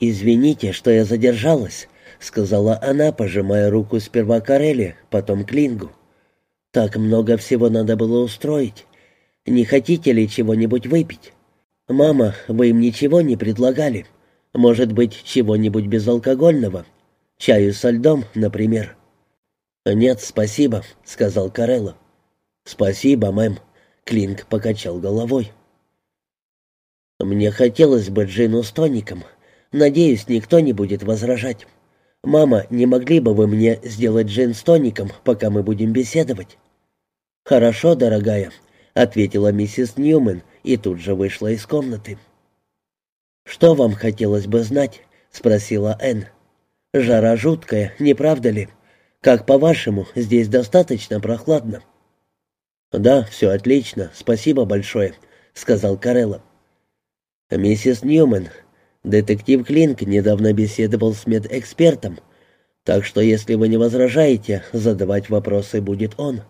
«Извините, что я задержалась», — сказала она, пожимая руку сперва Карелли, потом Клингу. «Так много всего надо было устроить. Не хотите ли чего-нибудь выпить? Мама, вы им ничего не предлагали? Может быть, чего-нибудь безалкогольного? Чаю со льдом, например?» «Нет, спасибо», — сказал Карелло. «Спасибо, мэм», — Клинг покачал головой. «Мне хотелось бы джину с тоником. Надеюсь, никто не будет возражать. Мама, не могли бы вы мне сделать джин с тоником, пока мы будем беседовать?» «Хорошо, дорогая», — ответила миссис Ньюман и тут же вышла из комнаты. «Что вам хотелось бы знать?» — спросила Энн. «Жара жуткая, не правда ли? Как по-вашему, здесь достаточно прохладно?» «Да, все отлично, спасибо большое», — сказал Карелло. «Миссис Ньюман, детектив Клинк недавно беседовал с медэкспертом, так что, если вы не возражаете, задавать вопросы будет он».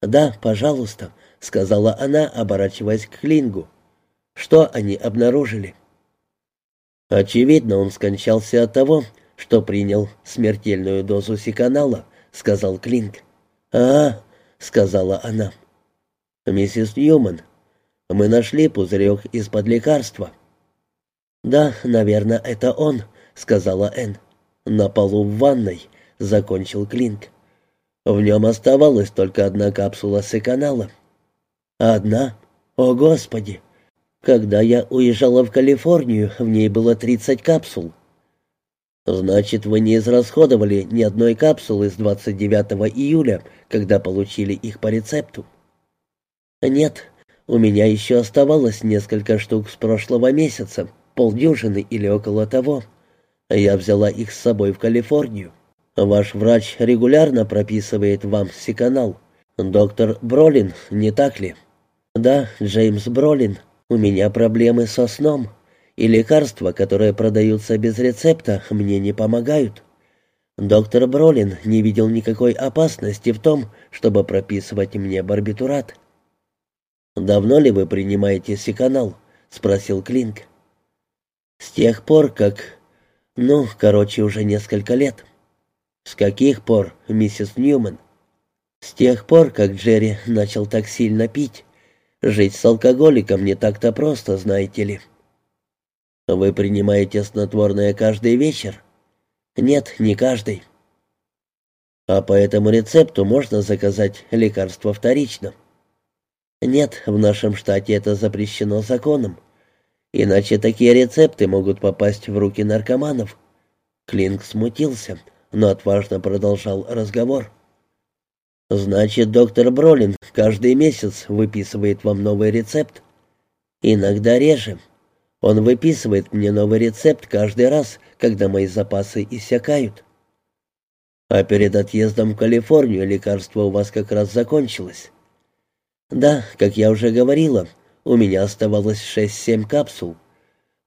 «Да, пожалуйста», — сказала она, оборачиваясь к Клингу. «Что они обнаружили?» «Очевидно, он скончался от того, что принял смертельную дозу сиканала», — сказал Клинк. «А, — сказала она. «Миссис Ньюман, мы нашли пузырек из-под лекарства». «Да, наверное, это он», — сказала Энн. «На полу в ванной», — закончил Клинк. «В нем оставалась только одна капсула секанала». «Одна? О, Господи! Когда я уезжала в Калифорнию, в ней было тридцать капсул». «Значит, вы не израсходовали ни одной капсулы с 29 июля, когда получили их по рецепту?» «Нет, у меня еще оставалось несколько штук с прошлого месяца, полдюжины или около того. Я взяла их с собой в Калифорнию. Ваш врач регулярно прописывает вам секанал. Доктор Бролин, не так ли?» «Да, Джеймс Бролин. У меня проблемы со сном, и лекарства, которые продаются без рецепта, мне не помогают». Доктор Бролин не видел никакой опасности в том, чтобы прописывать мне барбитурат. «Давно ли вы принимаете секанал?» — спросил Клинк. «С тех пор, как... Ну, короче, уже несколько лет». «С каких пор, миссис Ньюман?» «С тех пор, как Джерри начал так сильно пить. Жить с алкоголиком не так-то просто, знаете ли». «Вы принимаете снотворное каждый вечер?» «Нет, не каждый». «А по этому рецепту можно заказать лекарство вторично?» Нет, в нашем штате это запрещено законом. Иначе такие рецепты могут попасть в руки наркоманов. Клинк смутился, но отважно продолжал разговор. Значит, доктор Бролин каждый месяц выписывает вам новый рецепт? Иногда реже. Он выписывает мне новый рецепт каждый раз, когда мои запасы иссякают. А перед отъездом в Калифорнию лекарство у вас как раз закончилось. Да, как я уже говорила, у меня оставалось шесть-семь капсул.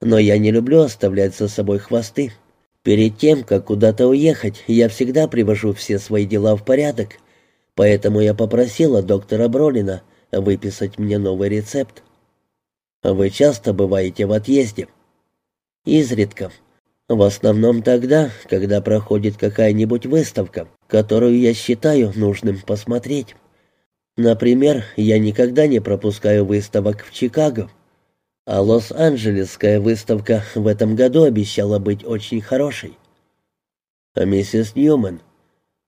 Но я не люблю оставлять за собой хвосты. Перед тем, как куда-то уехать, я всегда привожу все свои дела в порядок. Поэтому я попросила доктора Бролина выписать мне новый рецепт. Вы часто бываете в отъезде? Изредка. В основном тогда, когда проходит какая-нибудь выставка, которую я считаю нужным посмотреть. Например, я никогда не пропускаю выставок в Чикаго. А Лос-Анджелесская выставка в этом году обещала быть очень хорошей. А миссис Ньюман,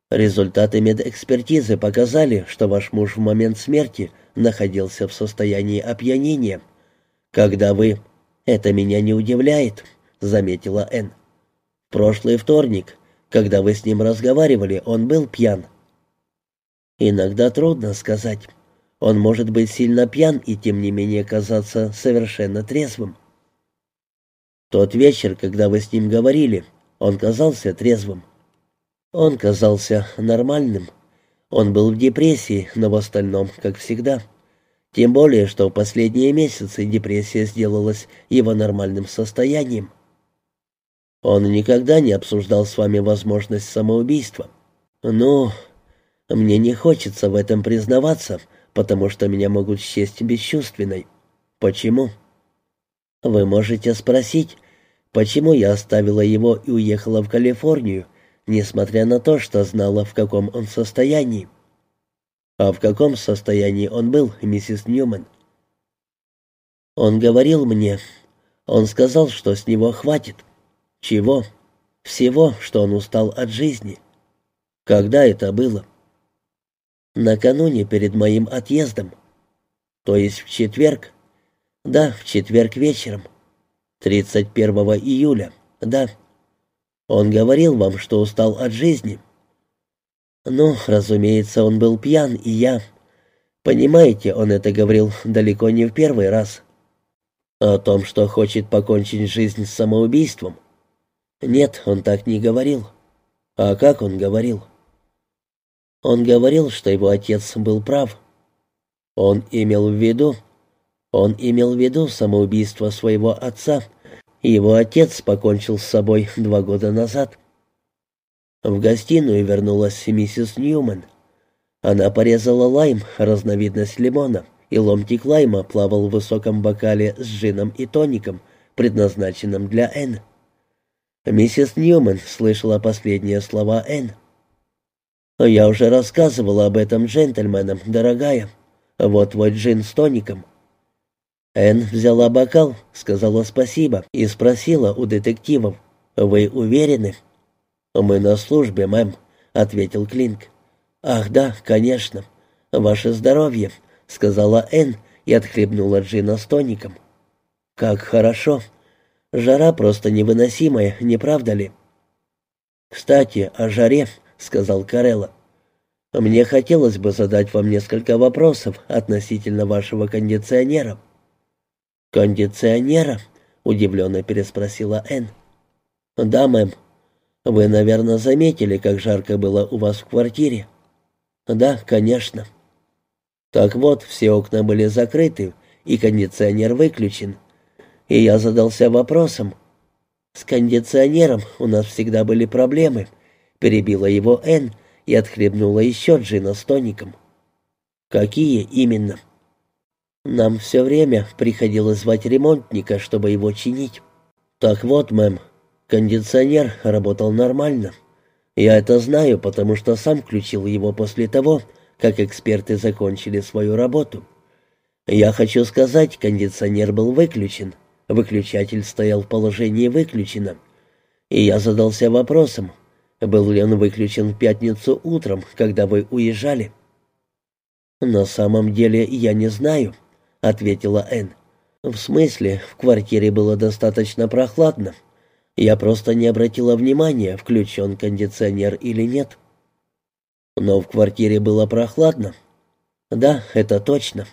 результаты медэкспертизы показали, что ваш муж в момент смерти находился в состоянии опьянения. Когда вы... Это меня не удивляет, заметила Энн. В прошлый вторник, когда вы с ним разговаривали, он был пьян. Иногда трудно сказать. Он может быть сильно пьян и тем не менее казаться совершенно трезвым. Тот вечер, когда вы с ним говорили, он казался трезвым. Он казался нормальным. Он был в депрессии, но в остальном, как всегда. Тем более, что в последние месяцы депрессия сделалась его нормальным состоянием. Он никогда не обсуждал с вами возможность самоубийства. Ну, мне не хочется в этом признаваться, потому что меня могут счесть бесчувственной. Почему? Вы можете спросить, почему я оставила его и уехала в Калифорнию, несмотря на то, что знала, в каком он состоянии. А в каком состоянии он был, миссис Ньюман? Он говорил мне, он сказал, что с него хватит. Чего? Всего, что он устал от жизни. Когда это было? Накануне перед моим отъездом. То есть в четверг? Да, в четверг вечером. 31 июля. Да. Он говорил вам, что устал от жизни. Ну, разумеется, он был пьян, и я... Понимаете, он это говорил далеко не в первый раз. О том, что хочет покончить жизнь с самоубийством. Нет, он так не говорил. А как он говорил? Он говорил, что его отец был прав. Он имел в виду... Он имел в виду самоубийство своего отца. Его отец покончил с собой два года назад. В гостиную вернулась миссис Ньюман. Она порезала лайм, разновидность лимона, и ломтик лайма плавал в высоком бокале с джином и тоником, предназначенным для Энн. Миссис Ньюман слышала последние слова Энн. «Я уже рассказывала об этом джентльменам, дорогая. Вот твой джин с тоником». Энн взяла бокал, сказала спасибо и спросила у детективов, «Вы уверены?» «Мы на службе, мэм», — ответил Клинк. «Ах, да, конечно. Ваше здоровье», — сказала Энн и отхлебнула джина с тоником. «Как хорошо. Жара просто невыносимая, не правда ли?» «Кстати, о жаре», — сказал Карелла. «Мне хотелось бы задать вам несколько вопросов относительно вашего кондиционера». «Кондиционера?» — удивленно переспросила Энн. «Да, мэм. Вы, наверное, заметили, как жарко было у вас в квартире?» «Да, конечно». «Так вот, все окна были закрыты, и кондиционер выключен. И я задался вопросом. С кондиционером у нас всегда были проблемы», — перебила его Энн и отхлебнула еще джина с тоником. «Какие именно?» Нам все время приходилось звать ремонтника, чтобы его чинить. Так вот, мэм, кондиционер работал нормально. Я это знаю, потому что сам включил его после того, как эксперты закончили свою работу. Я хочу сказать, кондиционер был выключен. Выключатель стоял в положении «выключено». И я задался вопросом, был ли он выключен в пятницу утром, когда вы уезжали. На самом деле я не знаю. — ответила Энн. «В смысле, в квартире было достаточно прохладно. Я просто не обратила внимания, включен кондиционер или нет». «Но в квартире было прохладно?» «Да, это точно».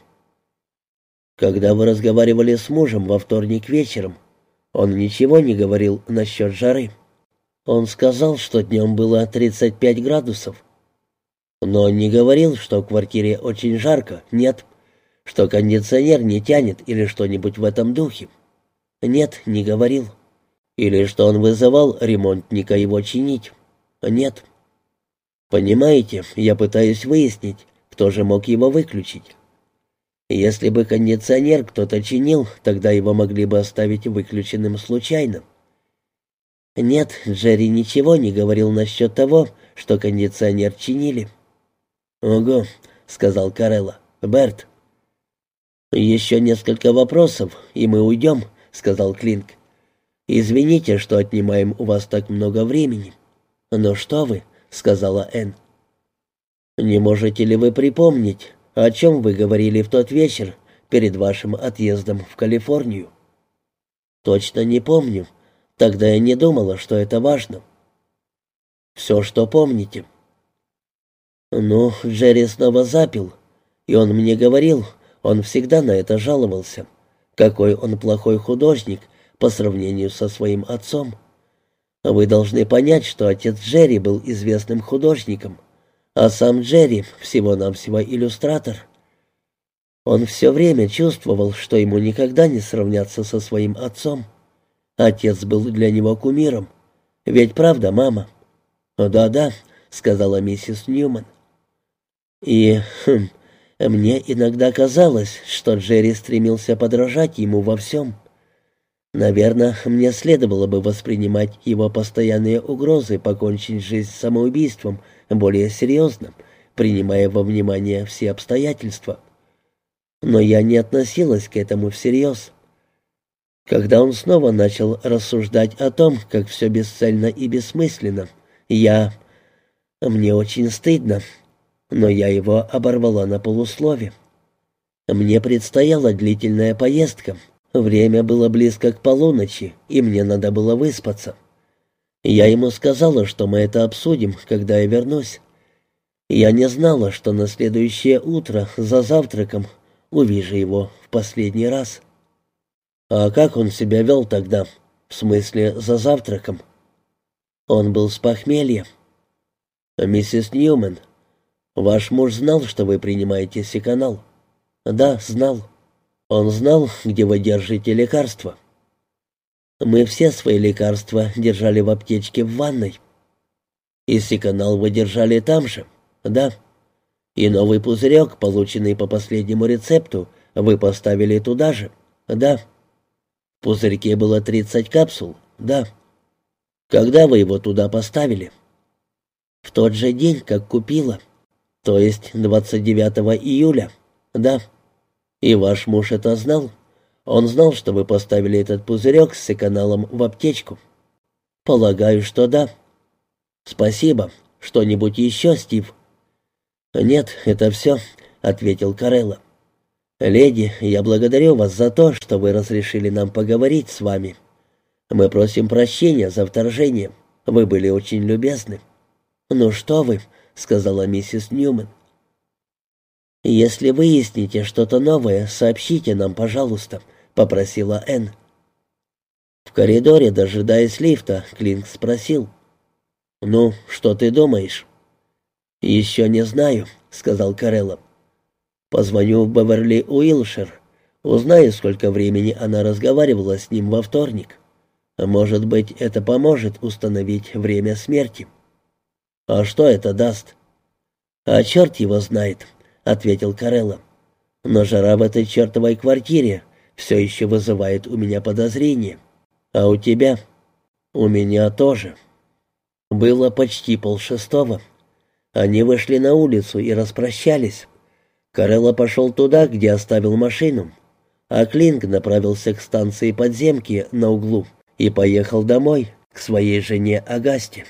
«Когда вы разговаривали с мужем во вторник вечером, он ничего не говорил насчет жары?» Он сказал, что днем было 35 градусов. Но он не говорил, что в квартире очень жарко, нет что кондиционер не тянет или что-нибудь в этом духе? Нет, не говорил. Или что он вызывал ремонтника его чинить? Нет. Понимаете, я пытаюсь выяснить, кто же мог его выключить. Если бы кондиционер кто-то чинил, тогда его могли бы оставить выключенным случайно. Нет, Джерри ничего не говорил насчет того, что кондиционер чинили. «Ого», — сказал Карелла. «Берт, «Еще несколько вопросов, и мы уйдем», — сказал Клинк. «Извините, что отнимаем у вас так много времени». «Но что вы», — сказала Энн. «Не можете ли вы припомнить, о чем вы говорили в тот вечер перед вашим отъездом в Калифорнию?» «Точно не помню. Тогда я не думала, что это важно». «Все, что помните». «Ну, Джерри снова запил, и он мне говорил, он всегда на это жаловался. Какой он плохой художник по сравнению со своим отцом. Вы должны понять, что отец Джерри был известным художником, а сам Джерри всего-навсего иллюстратор. Он все время чувствовал, что ему никогда не сравняться со своим отцом. Отец был для него кумиром. Ведь правда, мама? «Да-да», — сказала миссис Ньюман. И, хм, мне иногда казалось, что Джерри стремился подражать ему во всем. Наверное, мне следовало бы воспринимать его постоянные угрозы покончить жизнь самоубийством более серьезно, принимая во внимание все обстоятельства. Но я не относилась к этому всерьез. Когда он снова начал рассуждать о том, как все бесцельно и бессмысленно, я... Мне очень стыдно, но я его оборвала на полуслове. Мне предстояла длительная поездка. Время было близко к полуночи, и мне надо было выспаться. Я ему сказала, что мы это обсудим, когда я вернусь. Я не знала, что на следующее утро за завтраком увижу его в последний раз. А как он себя вел тогда? В смысле, за завтраком? Он был с похмелья. Миссис Ньюман, ваш муж знал, что вы принимаете секанал? Да, знал. Он знал, где вы держите лекарства. Мы все свои лекарства держали в аптечке в ванной. И секанал вы держали там же? Да. И новый пузырек, полученный по последнему рецепту, вы поставили туда же? Да. Пузырьке было 30 капсул? Да. Когда вы его туда поставили? В тот же день, как купила. То есть 29 июля? Да. И ваш муж это знал? Он знал, что вы поставили этот пузырек с секаналом в аптечку? Полагаю, что да. Спасибо. Что-нибудь еще, Стив? «Нет, это все», — ответил Карелла. «Леди, я благодарю вас за то, что вы разрешили нам поговорить с вами. Мы просим прощения за вторжение. Вы были очень любезны». «Ну что вы», — сказала миссис Ньюман. «Если выясните что-то новое, сообщите нам, пожалуйста», — попросила Энн. В коридоре, дожидаясь лифта, Клинк спросил. «Ну, что ты думаешь?» «Еще не знаю», — сказал Карелло. «Позвоню в Беверли Уилшир. Узнаю, сколько времени она разговаривала с ним во вторник. Может быть, это поможет установить время смерти». «А что это даст?» «А черт его знает», — ответил Карелло. «Но жара в этой чертовой квартире все еще вызывает у меня подозрения. А у тебя?» «У меня тоже». Было почти полшестого. Они вышли на улицу и распрощались. Карелла пошел туда, где оставил машину, а Клинк направился к станции подземки на углу и поехал домой, к своей жене Агасте.